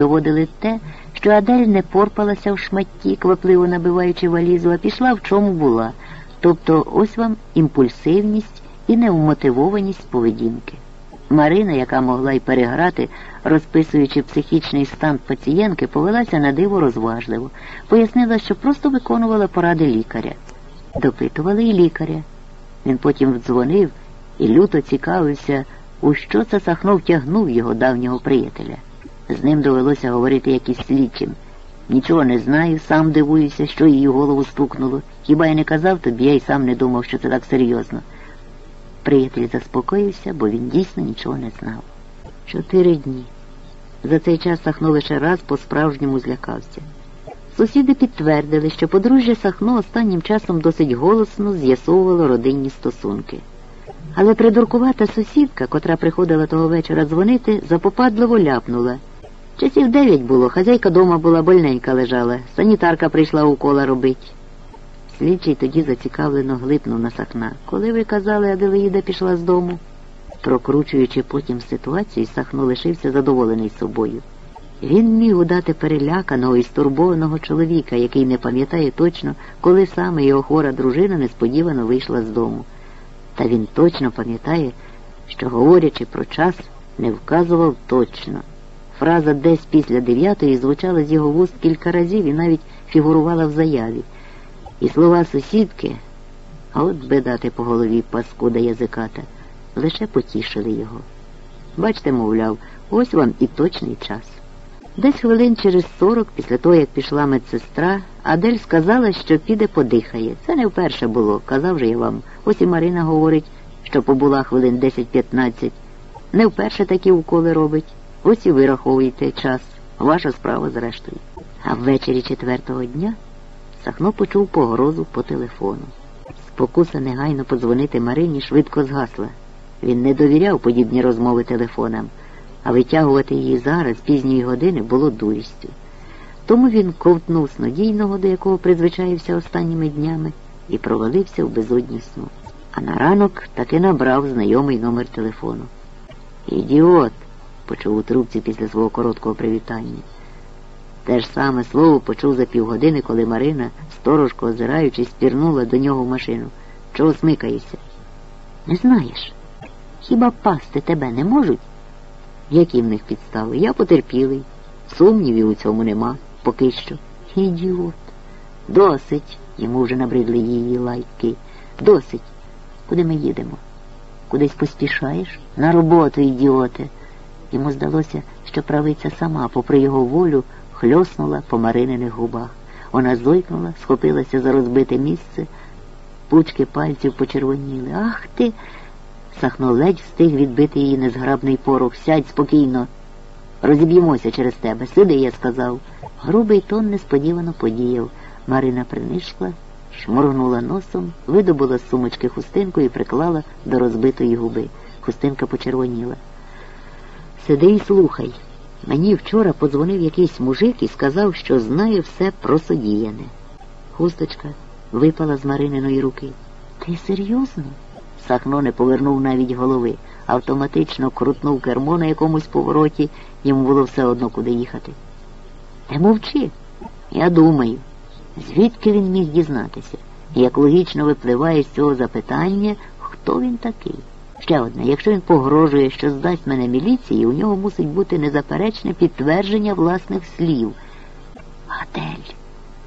доводили те, що Адель не порпалася в шматті, квапливо набиваючи валізу, а пішла в чому була. Тобто ось вам імпульсивність і невмотивованість поведінки. Марина, яка могла й переграти, розписуючи психічний стан пацієнтки, повелася на диво розважливо, пояснила, що просто виконувала поради лікаря. Допитували і лікаря. Він потім дзвонив і люто цікавився, у що це Сахно втягнув його давнього приятеля. З ним довелося говорити якийсь слідчим. Нічого не знаю, сам дивуюся, що її голову стукнуло. Хіба я не казав тобі, я й сам не думав, що це так серйозно. Приятель заспокоївся, бо він дійсно нічого не знав. Чотири дні. За цей час Сахно лише раз по-справжньому злякався. Сусіди підтвердили, що подружжя Сахно останнім часом досить голосно з'ясовувало родинні стосунки. Але придуркувата сусідка, котра приходила того вечора дзвонити, запопадливо ляпнула. Часів дев'ять було, хазяйка дома була, больненька лежала, санітарка прийшла укола робить. Слідчий тоді зацікавлено глипнув на сахна. Коли ви казали, Аделаїда пішла з дому? Прокручуючи потім ситуацію, Сахно лишився задоволений собою. Він міг удати переляканого і стурбованого чоловіка, який не пам'ятає точно, коли саме його хвора дружина несподівано вийшла з дому. Та він точно пам'ятає, що, говорячи про час, не вказував точно. Фраза десь після дев'ятої звучала з його вуст кілька разів і навіть фігурувала в заяві. І слова сусідки, а от би дати по голові паскуда язиката, лише потішили його. Бачте, мовляв, ось вам і точний час. Десь хвилин через сорок, після того, як пішла медсестра, Адель сказала, що піде подихає. Це не вперше було, казав же я вам. Ось і Марина говорить, що побула хвилин 10-15. Не вперше такі уколи робить. Ось і вираховуєте час. Ваша справа зрештою. А ввечері четвертого дня Сахно почув погрозу по телефону. Спокуса негайно подзвонити Марині швидко згасла. Він не довіряв подібні розмови телефонам, а витягувати її зараз, пізньої години, було дурістю. Тому він ковтнув снодійного, до якого призвичаївся останніми днями, і провалився в безодній сну. А на ранок таки набрав знайомий номер телефону. Ідіот, почув у трубці після свого короткого привітання. Те ж саме слово почув за півгодини, коли Марина, сторожко озираючись, пірнула до нього в машину. Чого смикаєшся? Не знаєш. Хіба пасти тебе не можуть? Які в них підстави? Я потерпілий. Сумнівів у цьому нема, поки що. Ідіот. Досить. Йому вже набридли її лайки. Досить. Куди ми їдемо? Кудись поспішаєш? На роботу, ідіоте. Йому здалося, що правиця сама, попри його волю, хльоснула по Марининих губах. Вона зойкнула, схопилася за розбите місце, пучки пальців почервоніли. Ах ти. Сахно ледь встиг відбити її незграбний порох. Сядь спокійно. Розіб'ємося через тебе. Сиди, я сказав. Грубий тон несподівано подіяв. Марина принишкла, шморгнула носом, видобула з сумочки хустинку і приклала до розбитої губи. Хустинка почервоніла. Сиди і слухай. Мені вчора подзвонив якийсь мужик і сказав, що знає все про содіяне. Хусточка випала з Марининої руки. Ти серйозно? Сахно не повернув навіть голови, автоматично крутнув кермо на якомусь повороті, йому було все одно куди їхати. Не мовчи. Я думаю, звідки він міг дізнатися, як логічно випливає з цього запитання, хто він такий. Ще одне, якщо він погрожує, що здасть мене міліції, у нього мусить бути незаперечне підтвердження власних слів. Адель.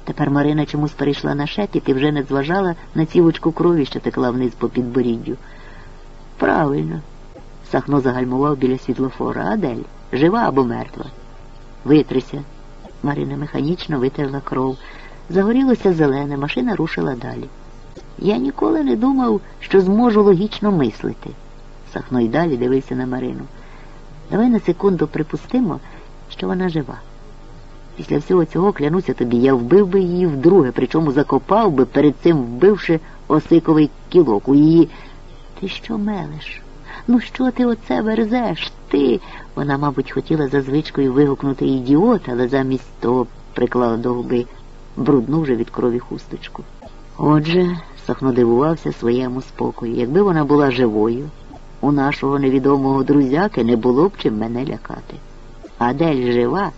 Тепер Марина чомусь перейшла на шепіт і вже не зважала на цівочку крові, що текла вниз по підборіддю. Правильно. Сахно загальмував біля світлофора. Адель, жива або мертва. Витрися. Марина механічно витерла кров. Загорілося зелене, машина рушила далі. Я ніколи не думав, що зможу логічно мислити. Сахно й далі дивився на Марину. Давай на секунду припустимо, що вона жива. Після всього цього клянуся тобі, я вбив би її вдруге, причому закопав би, перед цим вбивши осиковий кілок у її. Ти що мелеш? Ну, що ти оце верзеш? Ти. Вона, мабуть, хотіла за звичкою вигукнути ідіот, але замість того приклала до губи брудну вже від крові хусточку. Отже, Сахно дивувався своєму спокою. Якби вона була живою, у нашого невідомого друзяки не було б чим мене лякати. Адель жива.